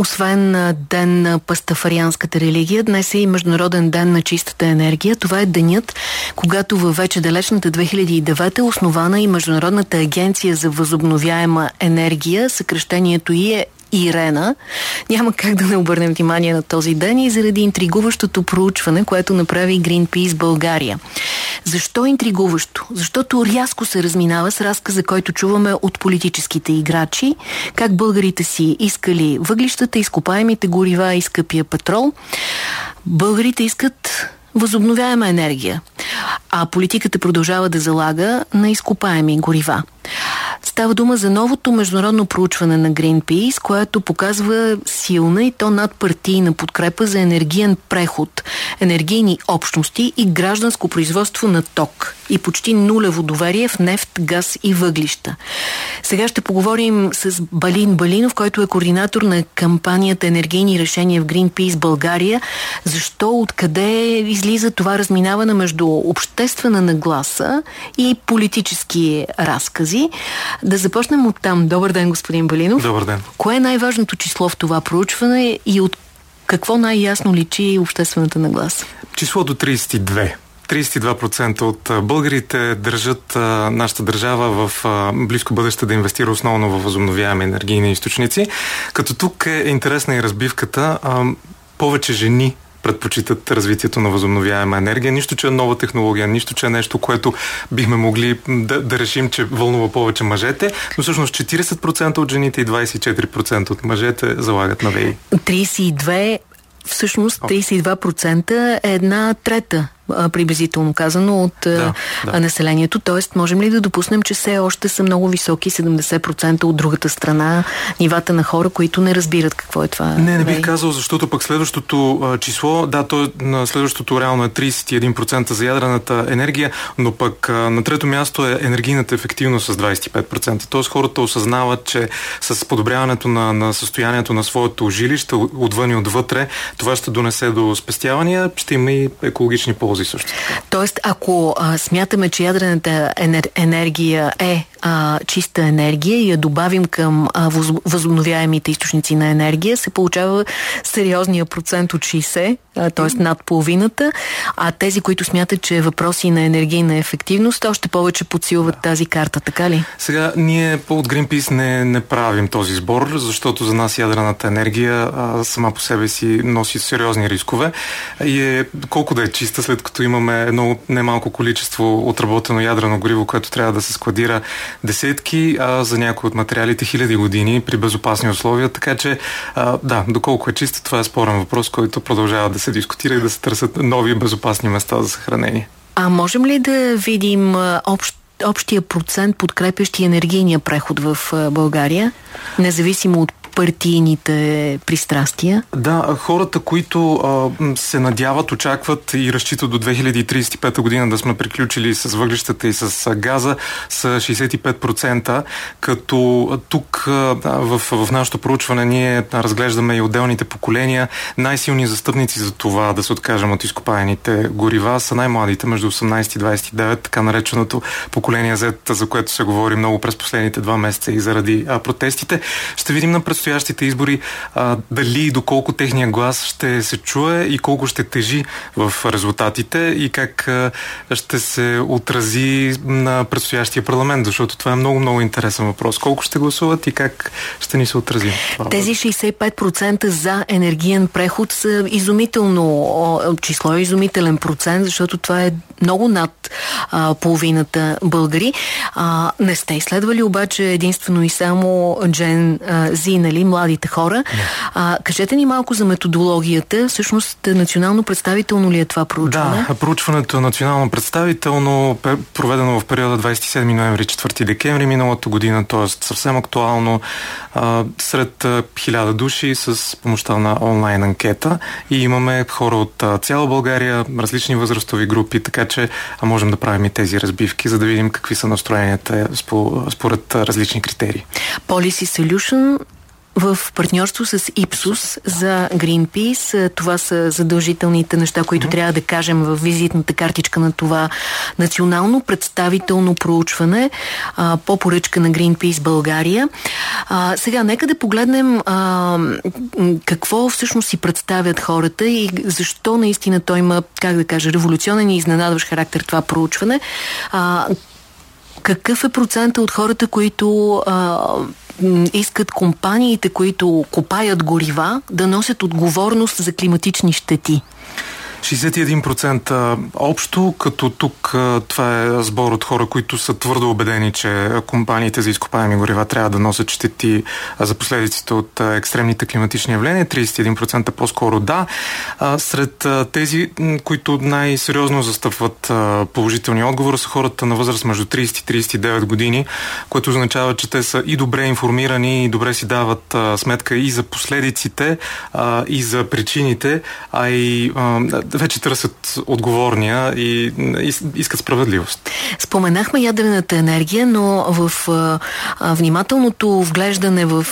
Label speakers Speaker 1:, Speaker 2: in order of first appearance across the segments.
Speaker 1: Освен ден на пастафарианската религия, днес е и Международен ден на чистата енергия. Това е денят, когато във вече далечната 2009 е основана и Международната агенция за възобновяема енергия. Съкръщението и е Ирена. Няма как да не обърнем внимание на този ден и заради интригуващото проучване, което направи Greenpeace България. Защо интригуващо? Защото рязко се разминава с разказа, който чуваме от политическите играчи, как българите си искали въглищата, изкопаемите горива и скъпия петрол. Българите искат възобновяема енергия, а политиката продължава да залага на изкопаеми горива. Става дума за новото международно проучване на Greenpeace, което показва силна и то надпартийна подкрепа за енергиен преход, енергийни общности и гражданско производство на ток и почти нулево доверие в нефт, газ и въглища. Сега ще поговорим с Балин Балинов, който е координатор на кампанията Енергийни решения в Greenpeace България. Защо, откъде излиза това разминаване между обществена нагласа и политически разкази? Да започнем от там. Добър ден, господин Балинов.
Speaker 2: Добър ден.
Speaker 1: Кое е най-важното число в това проучване и от какво най-ясно личи обществената нагласа?
Speaker 2: Числото 32. 32% от българите държат а, нашата държава в а, близко бъдеще да инвестира основно в възобновяеми енергийни източници. Като тук е интересна и разбивката. А, повече жени предпочитат развитието на възобновяема енергия. Нищо, че е нова технология, нищо, че е нещо, което бихме могли да, да решим, че вълнува повече мъжете, но всъщност 40% от жените и 24% от мъжете залагат на ВЕИ.
Speaker 1: 32 всъщност 32% е една трета приблизително казано, от да, да. населението. Тоест, можем ли да допуснем, че все още са много високи 70% от другата страна нивата на хора, които не разбират какво е това?
Speaker 2: Не, не бих казал, защото пък следващото а, число, да, то на следващото реално е 31% за ядрената енергия, но пък а, на трето място е енергийната ефективност с 25%. Тоест хората осъзнават, че с подобряването на, на състоянието на своето жилище, отвън и отвътре, това ще донесе до спестявания, ще има и екологични ползи ползи също.
Speaker 1: Тоест, ако а, смятаме, че ядрената енер... енергия е а, чиста енергия и я добавим към а, възобновяемите източници на енергия, се получава сериозния процент от 60, т.е. над половината, а тези, които смятат, че въпроси на енергийна ефективност, още повече подсилват да. тази карта, така ли?
Speaker 2: Сега, ние от Greenpeace не, не правим този сбор, защото за нас ядрената енергия а, сама по себе си носи сериозни рискове и е, колко да е чиста, след като имаме едно немалко количество отработено ядрено гориво, което трябва да се складира десетки, а за някои от материалите хиляди години при безопасни условия, така че а, да, доколко е чиста, това е спорен въпрос, който продължава да се дискутира и да се търсят нови безопасни места за съхранение.
Speaker 1: А можем ли да видим общ общия процент подкрепящи енергийния преход в България, независимо от партийните пристрастия?
Speaker 2: Да, хората, които а, се надяват, очакват и разчитат до 2035 година да сме приключили с въглищата и с газа, са 65%, като тук а, в, в нашето проучване ние разглеждаме и отделните поколения. Най-силни застъпници за това да се откажем от изкопаените горива са най-младите, между 18 и 29, така нареченото поколение Z, за което се говори много през последните два месеца и заради а, протестите. Ще видим на предстоящите предстоящите избори а, дали и доколко техния глас ще се чуе и колко ще тежи в резултатите и как а, ще се отрази на предстоящия парламент, защото това е много-много интересен въпрос. Колко ще гласуват и как ще ни се отрази?
Speaker 1: Тези 65% за енергиен преход са изумително число, е изумителен процент, защото това е много над а, половината българи. А, не сте изследвали обаче единствено и само Джен а, Зи, нали, младите хора. А, кажете ни малко за методологията. Всъщност, национално представително ли е това проучване?
Speaker 2: Да, проучването е национално представително, проведено в периода 27 ноември 4 декември миналата година, т.е. съвсем актуално а, сред хиляда души с помощта на онлайн анкета и имаме хора от а, цяла България, различни възрастови групи, така че а можем да правим и тези разбивки, за да видим какви са настроенията според различни критерии.
Speaker 1: Policy Solution в партньорство с Ипсус за Greenpeace. Това са задължителните неща, които mm -hmm. трябва да кажем в визитната картичка на това национално представително проучване а, по поръчка на Greenpeace България. А, сега, нека да погледнем а, какво всъщност си представят хората и защо наистина той има, как да кажа, революционен и изненадващ характер това проучване. А, какъв е процента от хората, които а, искат компаниите, които копаят горива, да носят отговорност за климатични щети?
Speaker 2: 61% общо, като тук това е сбор от хора, които са твърдо убедени, че компаниите за изкопаеми горива трябва да носят щети за последиците от екстремните климатични явления. 31% по-скоро да. Сред тези, които най-сериозно застъпват положителния отговор, са хората на възраст между 30 и 39 години, което означава, че те са и добре информирани, и добре си дават сметка и за последиците, и за причините, а и вече търсят отговорния и искат справедливост.
Speaker 1: Споменахме ядрената енергия, но в а, внимателното вглеждане в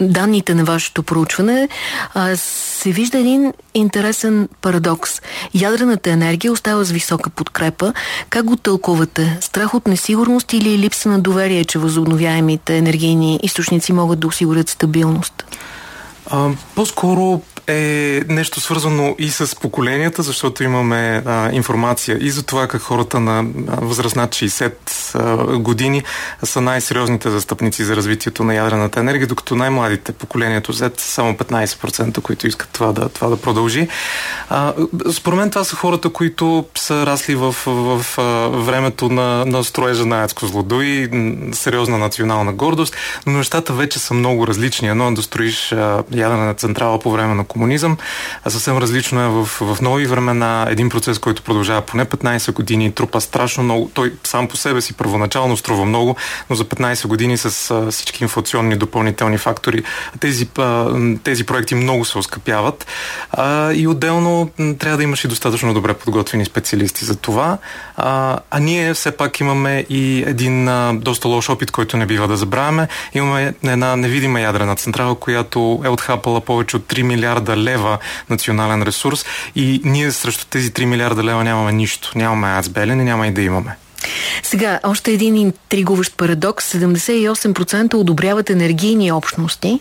Speaker 1: данните на вашето проучване а, се вижда един интересен парадокс. Ядрената енергия остава с висока подкрепа. Как го тълкувате? Страх от несигурност или липса на доверие, че възобновяемите енергийни източници могат да осигурят стабилност?
Speaker 2: по-скоро е нещо свързано и с поколенията, защото имаме а, информация и за това как хората на възраст над 60 а, години са най-сериозните застъпници за развитието на ядрената енергия, докато най-младите поколението Z са само 15%, които искат това да, това да продължи. А, според мен това са хората, които са расли в, в, в времето на, на строежа на Аяцко злодой, сериозна национална гордост, но нещата вече са много различни. Едно е да строиш ядрена централа по време на комунизъм. А съвсем различно е в, в нови времена. Един процес, който продължава поне 15 години, трупа страшно много. Той сам по себе си първоначално струва много, но за 15 години с а, всички инфлационни допълнителни фактори тези, а, тези проекти много се оскъпяват. А, и отделно трябва да имаш и достатъчно добре подготвени специалисти за това. А, а ние все пак имаме и един а, доста лош опит, който не бива да забравяме. Имаме една невидима ядрена централа, която е отхапала повече от 3 милиарда милиарда лева национален ресурс и ние срещу тези 3 милиарда лева нямаме нищо. Нямаме АЦ Белен и няма и да имаме.
Speaker 1: Сега, още един интригуващ парадокс. 78% одобряват енергийни общности,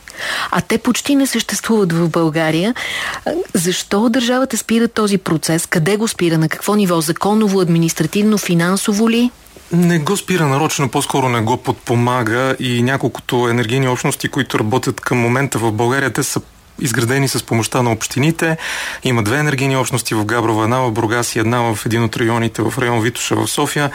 Speaker 1: а те почти не съществуват в България. Защо държавата спира този процес? Къде го спира? На какво ниво? Законово, административно, финансово ли?
Speaker 2: Не го спира нарочно, по-скоро не го подпомага и няколкото енергийни общности, които работят към момента в България, те са изградени с помощта на общините. Има две енергийни общности в Габрово, една в Бургас и една в един от районите в район Витуша в София.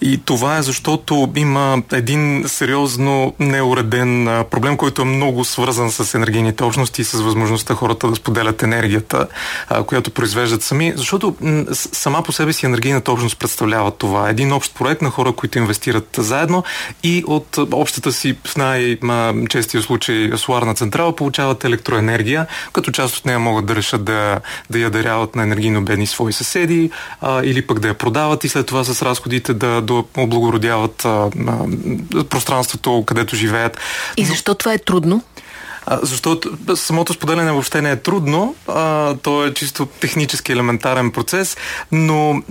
Speaker 2: И това е защото има един сериозно неуреден проблем, който е много свързан с енергийните общности и с възможността хората да споделят енергията, която произвеждат сами. Защото сама по себе си енергийната общност представлява това. Един общ проект на хора, които инвестират заедно и от общата си в най-честия случай соларна централа получават електроенергия енергия, като част от нея могат да решат да, да я даряват на енергийно бедни свои съседи а, или пък да я продават и след това с разходите да, да облагородяват а, а, пространството, където живеят.
Speaker 1: И защо това е трудно?
Speaker 2: защото самото споделяне въобще не е трудно, а, то е чисто технически елементарен процес, но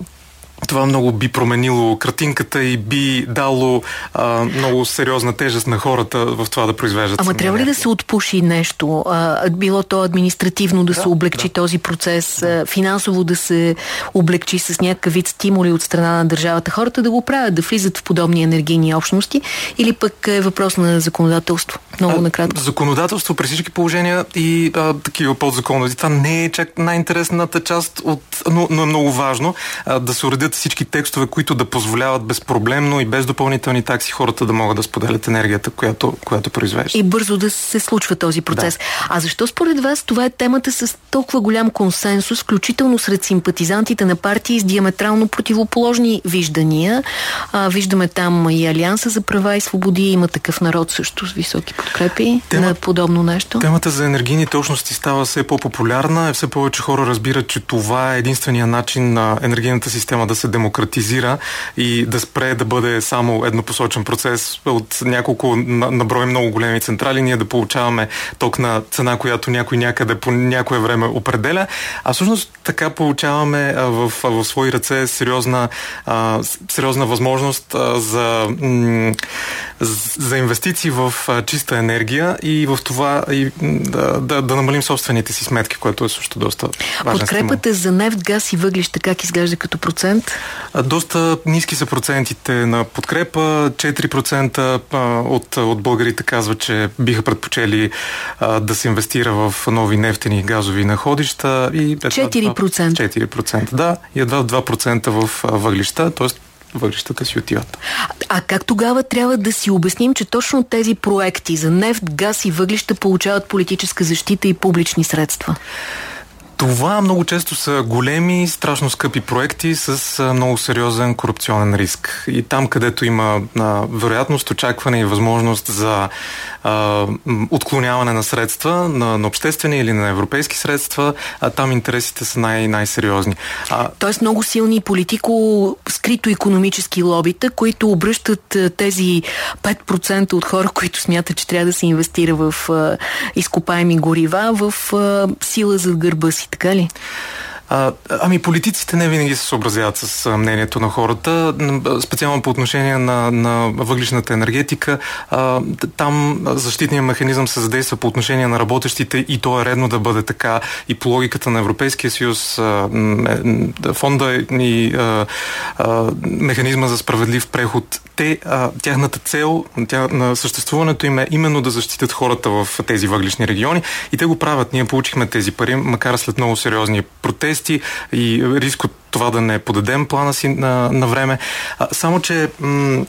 Speaker 2: това много би променило картинката и би дало а, много сериозна тежест на хората в това да произвеждат.
Speaker 1: Ама трябва ли да се отпуши нещо? А, било то административно да, да се облегчи да. този процес, да. финансово да се облегчи с някакъв вид стимули от страна на държавата, хората да го правят, да влизат в подобни енергийни общности или пък е въпрос на законодателство? Много накратко.
Speaker 2: Законодателство при всички положения и а, такива подзаконови. Това не е чак най-интересната част, от, но, но е много важно а, да се уредят всички текстове, които да позволяват безпроблемно и без допълнителни такси хората да могат да споделят енергията, която, която произвеждат.
Speaker 1: И бързо да се случва този процес. Да. А защо според вас това е темата с толкова голям консенсус, включително сред симпатизантите на партии с диаметрално противоположни виждания? А, виждаме там и Алианса за права и свободи, има такъв народ също с високи подкрепи Тема, на подобно нещо.
Speaker 2: Темата за енергийните общности става все по-популярна. Все повече хора разбират, че това е единствения начин на енергийната система да се демократизира и да спре да бъде само еднопосочен процес. От няколко наброй много големи централи, ние да получаваме ток на цена, която някой някъде по някое време определя, а всъщност така получаваме в, в свои ръце сериозна, сериозна възможност за, за инвестиции в чиста енергия и в това и да, да, да намалим собствените си сметки, което е също доста важен
Speaker 1: Подкрепата за нефт, газ и въглища как изглежда като процент?
Speaker 2: Доста ниски са процентите на подкрепа. 4% от, от българите казват, че биха предпочели да се инвестира в нови нефтени и газови находища. И
Speaker 1: 4%?
Speaker 2: 4%, да. И едва 2% в въглища, т.е въглищата си отиват.
Speaker 1: А как тогава трябва да си обясним, че точно тези проекти за нефт, газ и въглища получават политическа защита и публични средства?
Speaker 2: Това много често са големи, страшно скъпи проекти с много сериозен корупционен риск. И там, където има а, вероятност, очакване и възможност за а, отклоняване на средства, на, на обществени или на европейски средства, а там интересите са най- най-сериозни.
Speaker 1: А... Тоест много силни политико-скрито економически лобита, които обръщат тези 5% от хора, които смятат, че трябва да се инвестира в а, изкопаеми горива, в а, сила зад гърба си така ли?
Speaker 2: А, ами политиците не винаги се съобразяват с мнението на хората, специално по отношение на, на въглишната енергетика. А, там защитният механизъм се задейства по отношение на работещите и то е редно да бъде така и по логиката на Европейския съюз, а, фонда и а, а, механизма за справедлив преход. Те, а, тяхната цел тя, на съществуването им е именно да защитят хората в тези въглишни региони и те го правят. Ние получихме тези пари, макар след много сериозни протести протести и риск от това да не подадем плана си на, на време. Само, че м-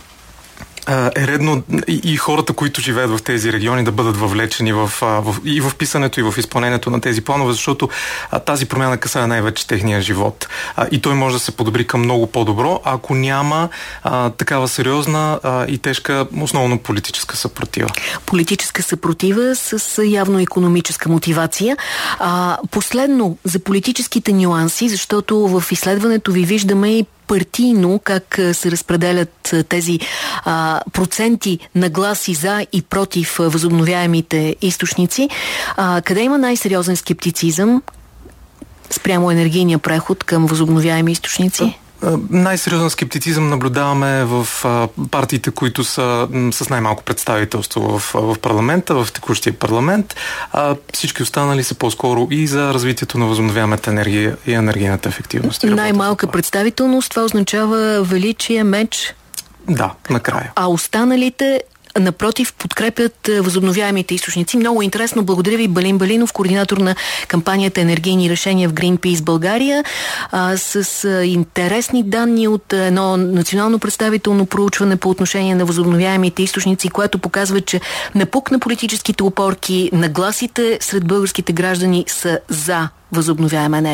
Speaker 2: е редно и, хората, които живеят в тези региони, да бъдат въвлечени в, в, и в писането, и в изпълнението на тези планове, защото а, тази промяна касае най-вече техния живот. А, и той може да се подобри към много по-добро, ако няма а, такава сериозна а, и тежка, основно политическа съпротива.
Speaker 1: Политическа съпротива с явно економическа мотивация. А, последно, за политическите нюанси, защото в изследването ви виждаме и партийно как се разпределят тези а, проценти на гласи за и против възобновяемите източници. А, къде има най-сериозен скептицизъм спрямо енергийния преход към възобновяеми източници?
Speaker 2: Най-сериозен скептицизъм наблюдаваме в партиите, които са с най-малко представителство в, в парламента, в текущия парламент, а всички останали са по-скоро и за развитието на възобновяемата енергия и енергийната ефективност.
Speaker 1: Най-малка представителност, това означава величие, меч?
Speaker 2: Да, накрая.
Speaker 1: А останалите напротив, подкрепят е, възобновяемите източници. Много интересно. Благодаря ви, Балин Балинов, координатор на кампанията Енергийни решения в Greenpeace България, а, с а, интересни данни от едно национално представително проучване по отношение на възобновяемите източници, което показва, че напук на политическите опорки, нагласите сред българските граждани са за възобновяема енергия.